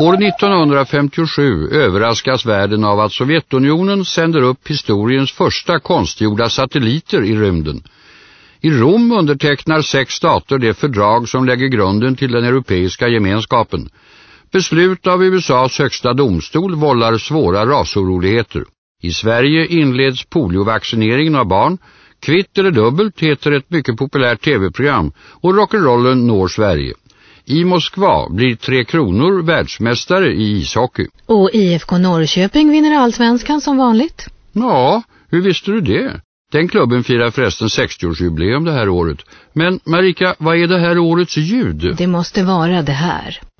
År 1957 överraskas världen av att Sovjetunionen sänder upp historiens första konstgjorda satelliter i rymden. I Rom undertecknar sex stater det fördrag som lägger grunden till den europeiska gemenskapen. Beslut av USAs högsta domstol vållar svåra rasoroligheter. I Sverige inleds poliovaccineringen av barn. Kvitt eller dubbelt heter ett mycket populärt tv-program och rock'n'rollen når Sverige. I Moskva blir Tre Kronor världsmästare i ishockey. Och IFK Norrköping vinner allsvenskan som vanligt. Ja, hur visste du det? Den klubben firar förresten 60-årsjubileum det här året. Men Marika, vad är det här årets ljud? Det måste vara det här.